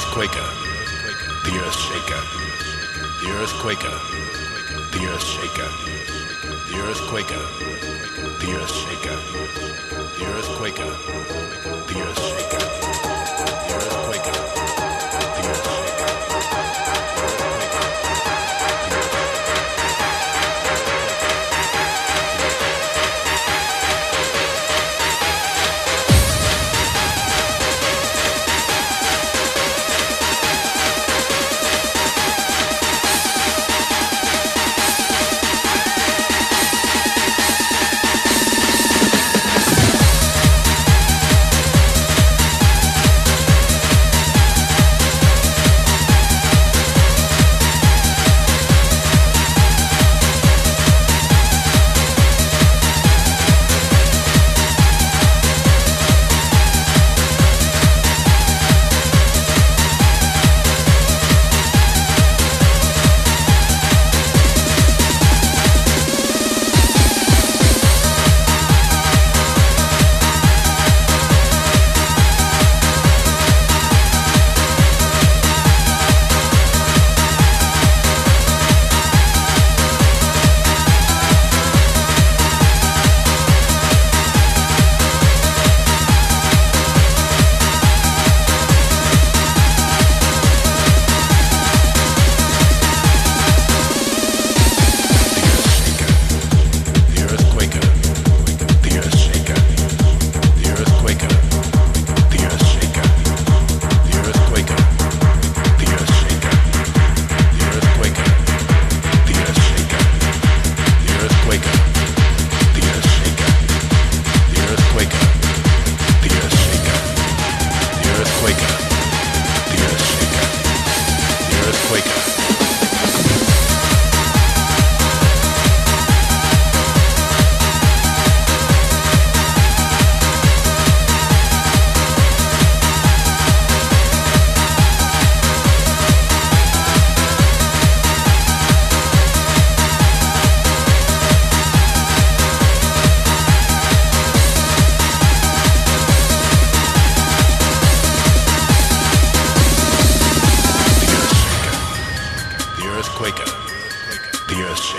earthquaker, the earth shaker, the earthquaker, the earth shaker, the earthquaker, the earth shaker, the earthquaker, the earth shaker,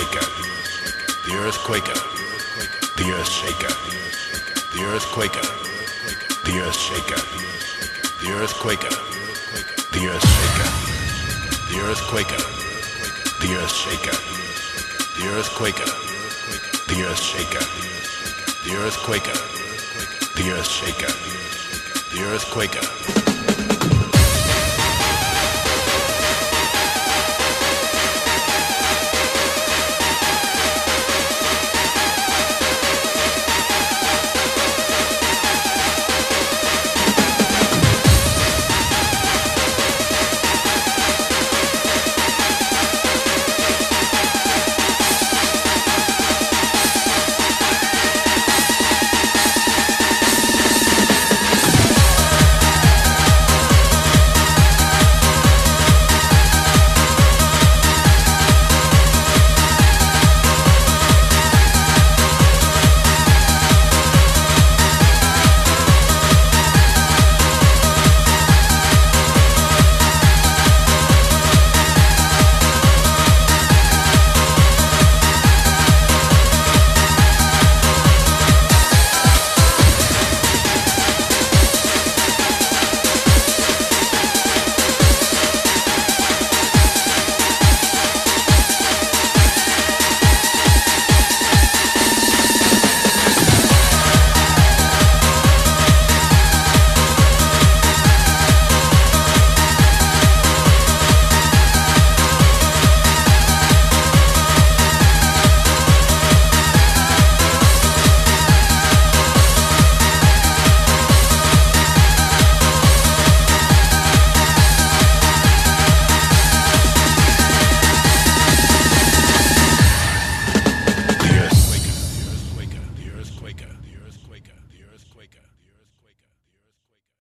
the earth shaker, the earth shaker, the earthquaker, the earth shaker, the earthquaker, the earth shaker, the earthquaker, the earth shaker, the earthquaker, the earth shaker, the earthquaker, the earth shaker, the earthquaker.